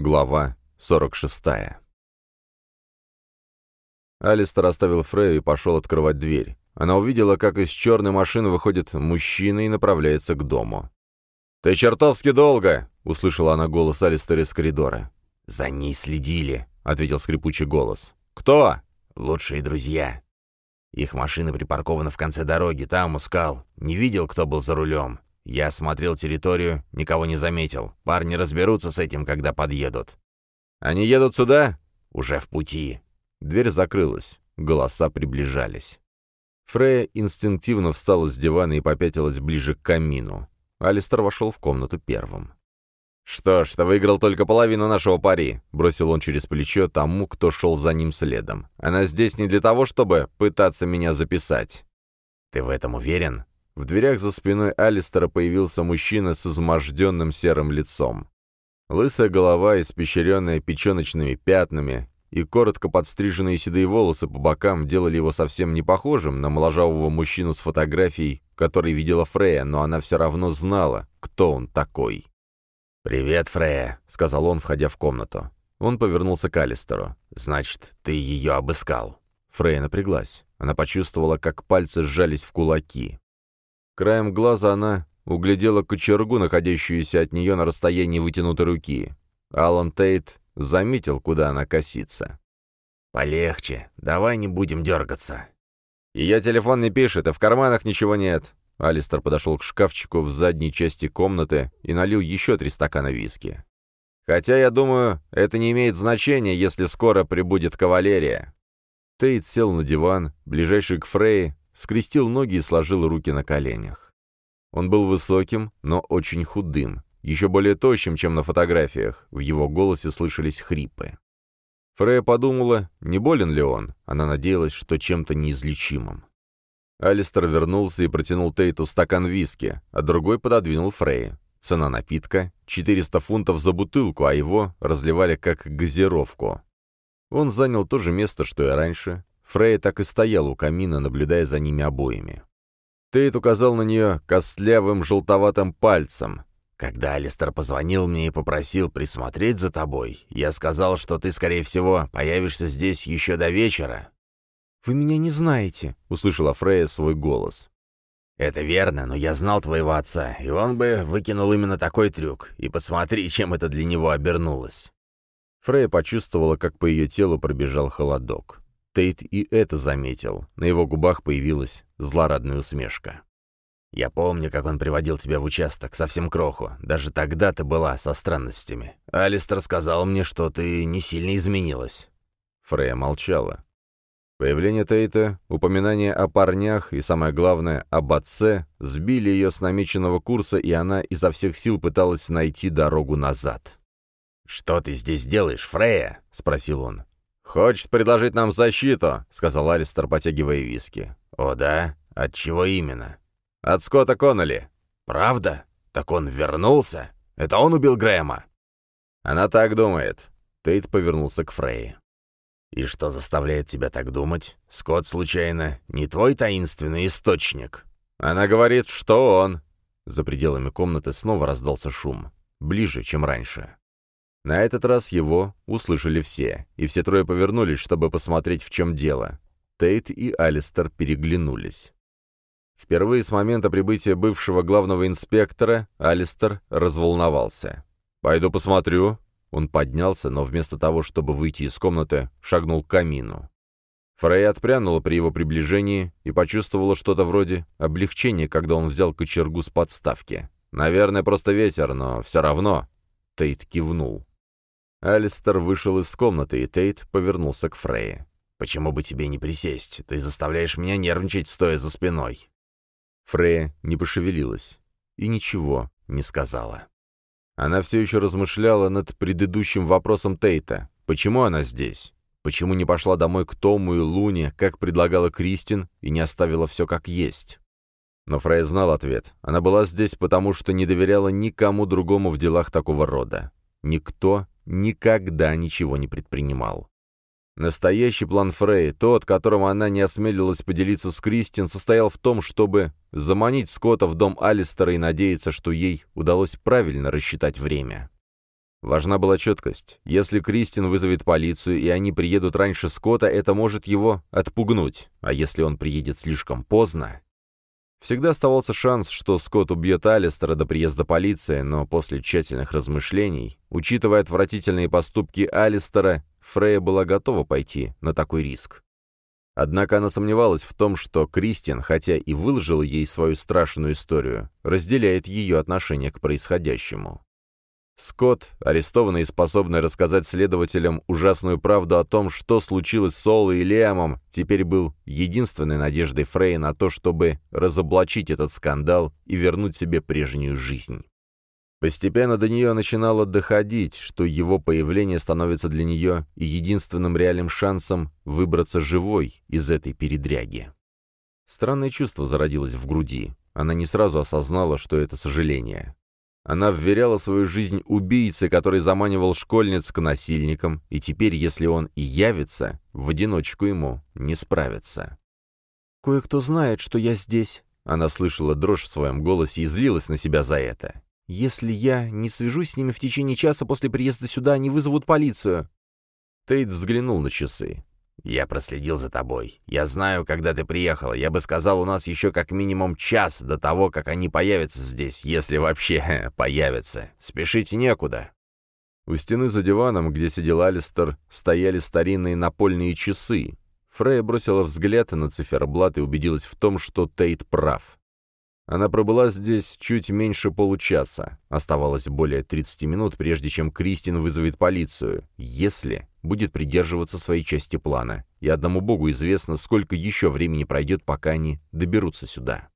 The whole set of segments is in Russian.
Глава 46. Алистер оставил Фрею и пошел открывать дверь. Она увидела, как из черной машины выходит мужчина и направляется к дому. «Ты чертовски долго!» — услышала она голос Алистера из коридора. «За ней следили», — ответил скрипучий голос. «Кто?» «Лучшие друзья. Их машина припаркована в конце дороги, там, у скал. Не видел, кто был за рулем. Я осмотрел территорию, никого не заметил. Парни разберутся с этим, когда подъедут. Они едут сюда? Уже в пути. Дверь закрылась. Голоса приближались. Фрея инстинктивно встала с дивана и попятилась ближе к камину. Алистер вошел в комнату первым. «Что ж, ты выиграл только половину нашего пари», — бросил он через плечо тому, кто шел за ним следом. «Она здесь не для того, чтобы пытаться меня записать». «Ты в этом уверен?» В дверях за спиной Алистера появился мужчина с изможденным серым лицом. Лысая голова, испещренная печеночными пятнами, и коротко подстриженные седые волосы по бокам делали его совсем не похожим на моложавого мужчину с фотографией, который видела Фрея, но она все равно знала, кто он такой. «Привет, Фрея», — сказал он, входя в комнату. Он повернулся к Алистеру. «Значит, ты ее обыскал?» Фрея напряглась. Она почувствовала, как пальцы сжались в кулаки. Краем глаза она углядела кочергу, находящуюся от нее на расстоянии вытянутой руки. Алан Тейт заметил, куда она косится. «Полегче. Давай не будем дергаться». «Ее телефон не пишет, и в карманах ничего нет». Алистер подошел к шкафчику в задней части комнаты и налил еще три стакана виски. «Хотя, я думаю, это не имеет значения, если скоро прибудет кавалерия». Тейт сел на диван, ближайший к Фрей, скрестил ноги и сложил руки на коленях. Он был высоким, но очень худым, еще более тощим, чем на фотографиях, в его голосе слышались хрипы. Фрея подумала, не болен ли он, она надеялась, что чем-то неизлечимым. Алистер вернулся и протянул Тейту стакан виски, а другой пододвинул Фрей. Цена напитка — 400 фунтов за бутылку, а его разливали как газировку. Он занял то же место, что и раньше, Фрей так и стоял у камина, наблюдая за ними обоими. Тейт указал на нее костлявым желтоватым пальцем. «Когда Алистер позвонил мне и попросил присмотреть за тобой, я сказал, что ты, скорее всего, появишься здесь еще до вечера». «Вы меня не знаете», — услышала Фрея свой голос. «Это верно, но я знал твоего отца, и он бы выкинул именно такой трюк. И посмотри, чем это для него обернулось». Фрея почувствовала, как по ее телу пробежал холодок. Тейт и это заметил. На его губах появилась злорадная усмешка. «Я помню, как он приводил тебя в участок, совсем кроху. Даже тогда ты была со странностями. Алистер сказал мне, что ты не сильно изменилась». Фрея молчала. Появление Тейта, упоминание о парнях и, самое главное, об отце сбили ее с намеченного курса, и она изо всех сил пыталась найти дорогу назад. «Что ты здесь делаешь, Фрея?» — спросил он. «Хочет предложить нам защиту», — сказал Алистер, потягивая виски. «О да? От чего именно?» «От Скотта Коннелли». «Правда? Так он вернулся? Это он убил Грэма?» «Она так думает». Тейт повернулся к Фрейе. «И что заставляет тебя так думать? Скотт, случайно, не твой таинственный источник?» «Она говорит, что он...» За пределами комнаты снова раздался шум. Ближе, чем раньше. На этот раз его услышали все, и все трое повернулись, чтобы посмотреть, в чем дело. Тейт и Алистер переглянулись. Впервые с момента прибытия бывшего главного инспектора Алистер разволновался. «Пойду посмотрю». Он поднялся, но вместо того, чтобы выйти из комнаты, шагнул к камину. Фрей отпрянула при его приближении и почувствовала что-то вроде облегчения, когда он взял кочергу с подставки. «Наверное, просто ветер, но все равно...» Тейт кивнул. Алистер вышел из комнаты, и Тейт повернулся к Фрейе. «Почему бы тебе не присесть? Ты заставляешь меня нервничать, стоя за спиной». Фрея не пошевелилась и ничего не сказала. Она все еще размышляла над предыдущим вопросом Тейта. Почему она здесь? Почему не пошла домой к Тому и Луне, как предлагала Кристин, и не оставила все как есть? Но Фрей знал ответ. Она была здесь, потому что не доверяла никому другому в делах такого рода. Никто никогда ничего не предпринимал. Настоящий план Фрей, тот, которым она не осмелилась поделиться с Кристин, состоял в том, чтобы заманить Скотта в дом Алистера и надеяться, что ей удалось правильно рассчитать время. Важна была четкость. Если Кристин вызовет полицию, и они приедут раньше Скотта, это может его отпугнуть. А если он приедет слишком поздно... Всегда оставался шанс, что Скотт убьет Алистера до приезда полиции, но после тщательных размышлений, учитывая отвратительные поступки Алистера, Фрея была готова пойти на такой риск. Однако она сомневалась в том, что Кристин, хотя и выложила ей свою страшную историю, разделяет ее отношение к происходящему. Скотт, арестованный и способный рассказать следователям ужасную правду о том, что случилось с Соло и Лиамом, теперь был единственной надеждой Фрей на то, чтобы разоблачить этот скандал и вернуть себе прежнюю жизнь. Постепенно до нее начинало доходить, что его появление становится для нее единственным реальным шансом выбраться живой из этой передряги. Странное чувство зародилось в груди. Она не сразу осознала, что это сожаление. Она вверяла свою жизнь убийце, который заманивал школьниц к насильникам, и теперь, если он и явится, в одиночку ему не справится. «Кое-кто знает, что я здесь», — она слышала дрожь в своем голосе и злилась на себя за это. «Если я не свяжусь с ними в течение часа после приезда сюда, они вызовут полицию». Тейт взглянул на часы. «Я проследил за тобой. Я знаю, когда ты приехала. Я бы сказал, у нас еще как минимум час до того, как они появятся здесь, если вообще появятся. Спешить некуда». У стены за диваном, где сидел Алистер, стояли старинные напольные часы. Фрея бросила взгляд на циферблат и убедилась в том, что Тейт прав. Она пробыла здесь чуть меньше получаса. Оставалось более 30 минут, прежде чем Кристин вызовет полицию, если будет придерживаться своей части плана. И одному богу известно, сколько еще времени пройдет, пока они доберутся сюда.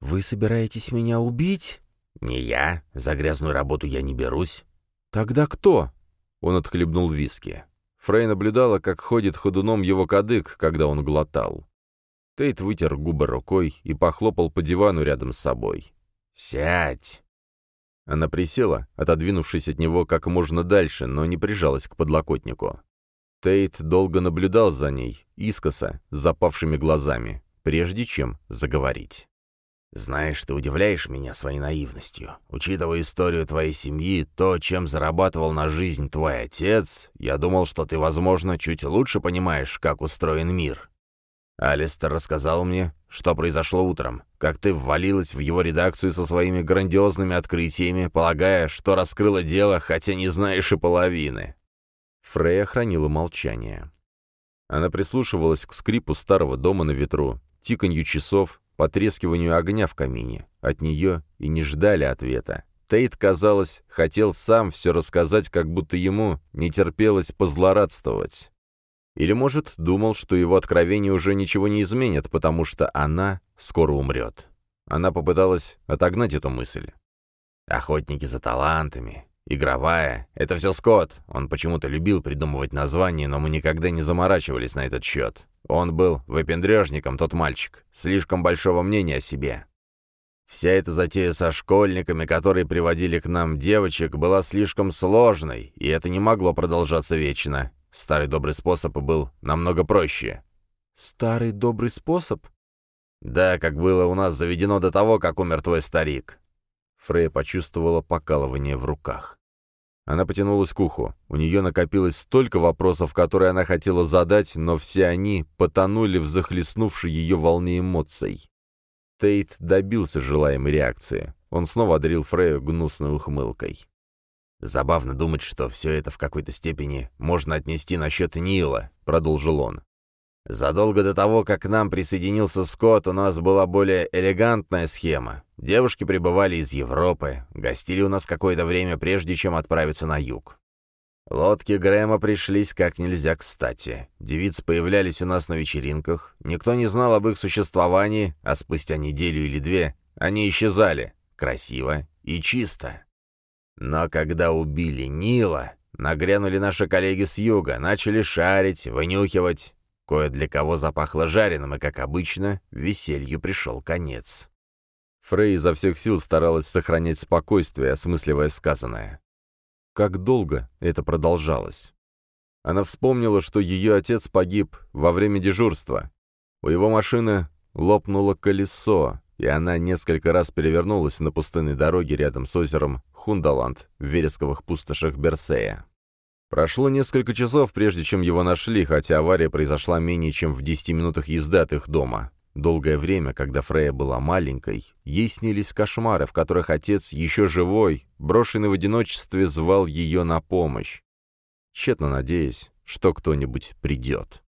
«Вы собираетесь меня убить?» «Не я. За грязную работу я не берусь». «Тогда кто?» Он отхлебнул виски. Фрей наблюдала, как ходит ходуном его кадык, когда он глотал. Тейт вытер губы рукой и похлопал по дивану рядом с собой. «Сядь!» Она присела, отодвинувшись от него как можно дальше, но не прижалась к подлокотнику. Тейт долго наблюдал за ней, искоса, запавшими глазами, прежде чем заговорить. «Знаешь, ты удивляешь меня своей наивностью. Учитывая историю твоей семьи, то, чем зарабатывал на жизнь твой отец, я думал, что ты, возможно, чуть лучше понимаешь, как устроен мир. Алистер рассказал мне, что произошло утром, как ты ввалилась в его редакцию со своими грандиозными открытиями, полагая, что раскрыла дело, хотя не знаешь и половины». Фрея хранила молчание. Она прислушивалась к скрипу старого дома на ветру, тиканью часов, потрескиванию огня в камине. От нее и не ждали ответа. Тейт, казалось, хотел сам все рассказать, как будто ему не терпелось позлорадствовать. Или, может, думал, что его откровения уже ничего не изменят, потому что она скоро умрет. Она попыталась отогнать эту мысль. «Охотники за талантами», «Игровая. Это все Скотт. Он почему-то любил придумывать названия, но мы никогда не заморачивались на этот счет. Он был выпендрежником, тот мальчик. Слишком большого мнения о себе. Вся эта затея со школьниками, которые приводили к нам девочек, была слишком сложной, и это не могло продолжаться вечно. Старый добрый способ был намного проще. Старый добрый способ? Да, как было у нас заведено до того, как умер твой старик. Фрея почувствовала покалывание в руках. Она потянулась к уху. У нее накопилось столько вопросов, которые она хотела задать, но все они потонули в захлестнувшей ее волне эмоций. Тейт добился желаемой реакции. Он снова одарил Фрею гнусной ухмылкой. «Забавно думать, что все это в какой-то степени можно отнести на счет Нила», — продолжил он. «Задолго до того, как к нам присоединился Скотт, у нас была более элегантная схема. Девушки прибывали из Европы, гостили у нас какое-то время, прежде чем отправиться на юг. Лодки Грэма пришлись как нельзя кстати. Девицы появлялись у нас на вечеринках, никто не знал об их существовании, а спустя неделю или две они исчезали, красиво и чисто. Но когда убили Нила, нагрянули наши коллеги с юга, начали шарить, вынюхивать. Кое для кого запахло жареным, и, как обычно, веселью пришел конец. Фрей изо всех сил старалась сохранять спокойствие, осмысливая сказанное. Как долго это продолжалось? Она вспомнила, что ее отец погиб во время дежурства. У его машины лопнуло колесо, и она несколько раз перевернулась на пустынной дороге рядом с озером Хундаланд в вересковых пустошах Берсея. Прошло несколько часов, прежде чем его нашли, хотя авария произошла менее чем в 10 минутах езды от их дома. Долгое время, когда Фрея была маленькой, ей снились кошмары, в которых отец, еще живой, брошенный в одиночестве, звал ее на помощь, тщетно надеясь, что кто-нибудь придет.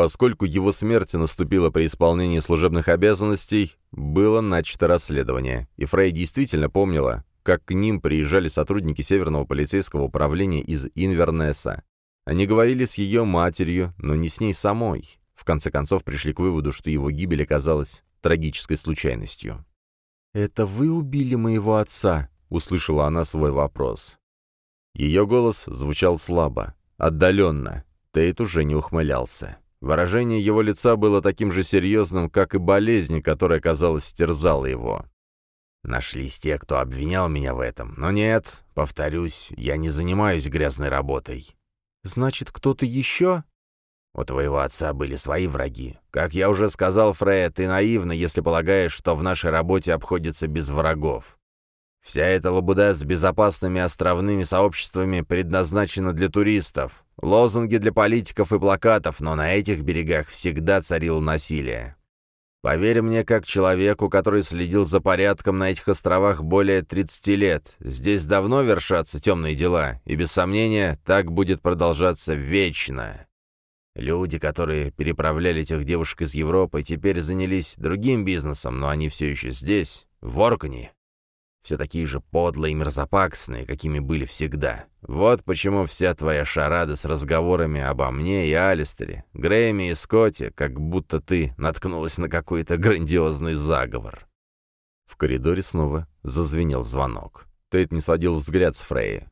Поскольку его смерть наступила при исполнении служебных обязанностей, было начато расследование, и Фрей действительно помнила, как к ним приезжали сотрудники Северного полицейского управления из Инвернеса. Они говорили с ее матерью, но не с ней самой. В конце концов пришли к выводу, что его гибель оказалась трагической случайностью. «Это вы убили моего отца?» — услышала она свой вопрос. Ее голос звучал слабо, отдаленно. Тейт уже не ухмылялся. Выражение его лица было таким же серьезным, как и болезнь, которая, казалось, терзала его. Нашлись те, кто обвинял меня в этом. Но нет, повторюсь, я не занимаюсь грязной работой. Значит, кто-то еще? У твоего отца были свои враги. Как я уже сказал, Фрея, ты наивна, если полагаешь, что в нашей работе обходится без врагов. Вся эта лабуда с безопасными островными сообществами предназначена для туристов. Лозунги для политиков и плакатов, но на этих берегах всегда царило насилие. Поверь мне, как человеку, который следил за порядком на этих островах более 30 лет, здесь давно вершатся темные дела, и, без сомнения, так будет продолжаться вечно. Люди, которые переправляли этих девушек из Европы, теперь занялись другим бизнесом, но они все еще здесь, в Оркане. Все такие же подлые и мерзопаксные, какими были всегда. Вот почему вся твоя шарада с разговорами обо мне и Алистере, Грейме и Скотте, как будто ты наткнулась на какой-то грандиозный заговор. В коридоре снова зазвенел звонок. Тейт не сводил взгляд с Фреи.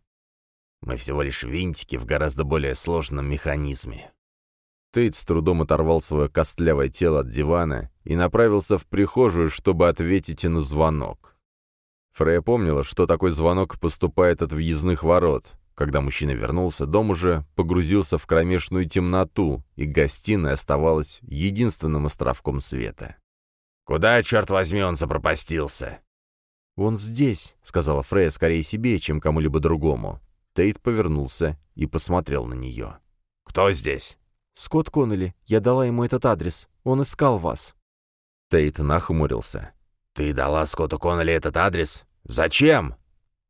«Мы всего лишь винтики в гораздо более сложном механизме». Тейт с трудом оторвал свое костлявое тело от дивана и направился в прихожую, чтобы ответить на звонок. Фрея помнила, что такой звонок поступает от въездных ворот. Когда мужчина вернулся, дом уже погрузился в кромешную темноту, и гостиная оставалась единственным островком света. «Куда, черт возьми, он запропастился?» «Он здесь», — сказала Фрея скорее себе, чем кому-либо другому. Тейт повернулся и посмотрел на нее. «Кто здесь?» «Скотт Коннелли. Я дала ему этот адрес. Он искал вас». Тейт нахмурился. «Ты дала Скотту Коннелли этот адрес? Зачем?»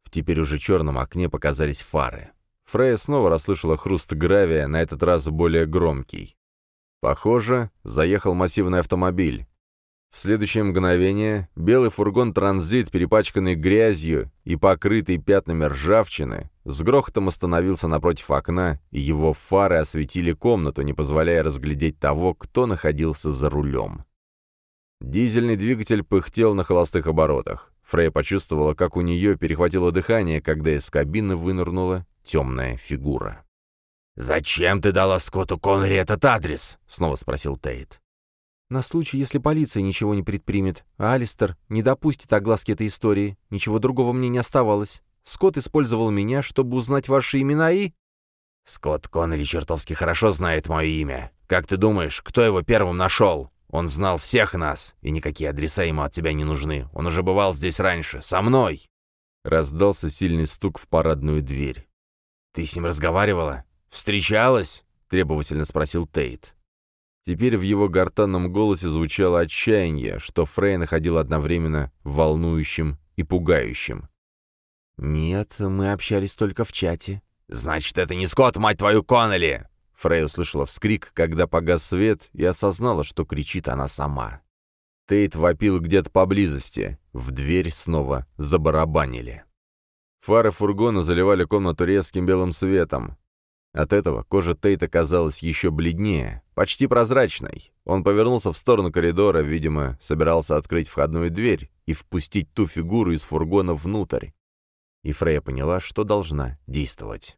В теперь уже черном окне показались фары. Фрея снова расслышала хруст гравия, на этот раз более громкий. Похоже, заехал массивный автомобиль. В следующее мгновение белый фургон-транзит, перепачканный грязью и покрытый пятнами ржавчины, с грохотом остановился напротив окна, и его фары осветили комнату, не позволяя разглядеть того, кто находился за рулем. Дизельный двигатель пыхтел на холостых оборотах. Фрей почувствовала, как у нее перехватило дыхание, когда из кабины вынырнула темная фигура. «Зачем ты дала Скотту Коннери этот адрес?» — снова спросил Тейт. «На случай, если полиция ничего не предпримет, а Алистер не допустит огласки этой истории. Ничего другого мне не оставалось. Скотт использовал меня, чтобы узнать ваши имена и...» «Скотт Коннелли чертовски хорошо знает мое имя. Как ты думаешь, кто его первым нашел?» Он знал всех нас, и никакие адреса ему от тебя не нужны. Он уже бывал здесь раньше, со мной!» Раздался сильный стук в парадную дверь. «Ты с ним разговаривала? Встречалась?» — требовательно спросил Тейт. Теперь в его гортанном голосе звучало отчаяние, что Фрей находил одновременно волнующим и пугающим. «Нет, мы общались только в чате». «Значит, это не Скотт, мать твою, Коннелли!» Фрей услышала вскрик, когда погас свет, и осознала, что кричит она сама. Тейт вопил где-то поблизости. В дверь снова забарабанили. Фары фургона заливали комнату резким белым светом. От этого кожа Тейта казалась еще бледнее, почти прозрачной. Он повернулся в сторону коридора, видимо, собирался открыть входную дверь и впустить ту фигуру из фургона внутрь. И Фрея поняла, что должна действовать.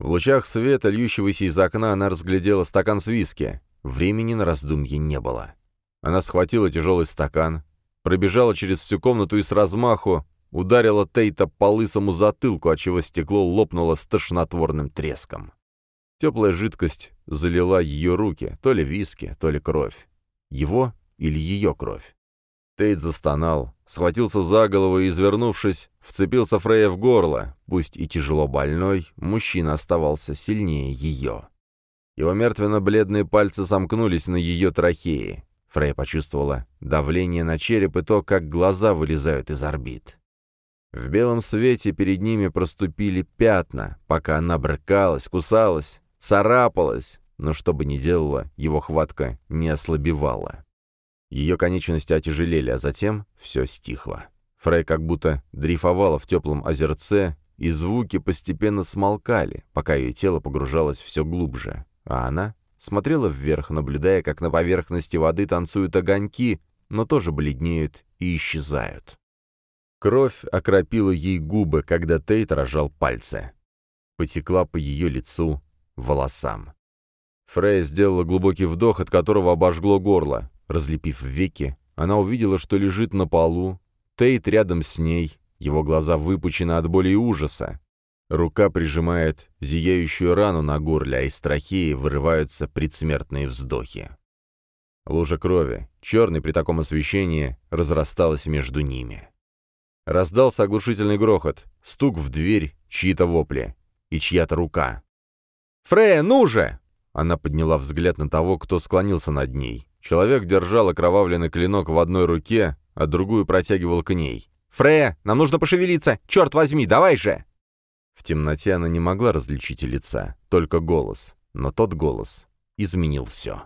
В лучах света, льющегося из окна, она разглядела стакан с виски. Времени на раздумье не было. Она схватила тяжелый стакан, пробежала через всю комнату и с размаху ударила Тейта по лысому затылку, отчего стекло лопнуло с тошнотворным треском. Теплая жидкость залила ее руки, то ли виски, то ли кровь. Его или ее кровь. Тейт застонал, схватился за голову и, извернувшись, вцепился Фрея в горло. Пусть и тяжело больной, мужчина оставался сильнее ее. Его мертвенно-бледные пальцы сомкнулись на ее трахее. Фрей почувствовала давление на череп и то, как глаза вылезают из орбит. В белом свете перед ними проступили пятна, пока она брыкалась, кусалась, царапалась, но что бы ни делала, его хватка не ослабевала. Ее конечности отяжелели, а затем все стихло. Фрей как будто дрейфовала в теплом озерце, и звуки постепенно смолкали, пока ее тело погружалось все глубже, а она смотрела вверх, наблюдая, как на поверхности воды танцуют огоньки, но тоже бледнеют и исчезают. Кровь окропила ей губы, когда Тейт рожал пальцы. Потекла по ее лицу, волосам. Фрей сделала глубокий вдох, от которого обожгло горло. Разлепив веки, она увидела, что лежит на полу, Тейт рядом с ней, его глаза выпучены от боли и ужаса. Рука прижимает зияющую рану на горле, а из трахеи вырываются предсмертные вздохи. Лужа крови, черный при таком освещении, разрасталась между ними. Раздался оглушительный грохот, стук в дверь, чьи-то вопли и чья-то рука. «Фрея, ну же!» Она подняла взгляд на того, кто склонился над ней. Человек держал окровавленный клинок в одной руке, а другую протягивал к ней. «Фрея, нам нужно пошевелиться! Черт возьми, давай же!» В темноте она не могла различить лица, только голос. Но тот голос изменил все.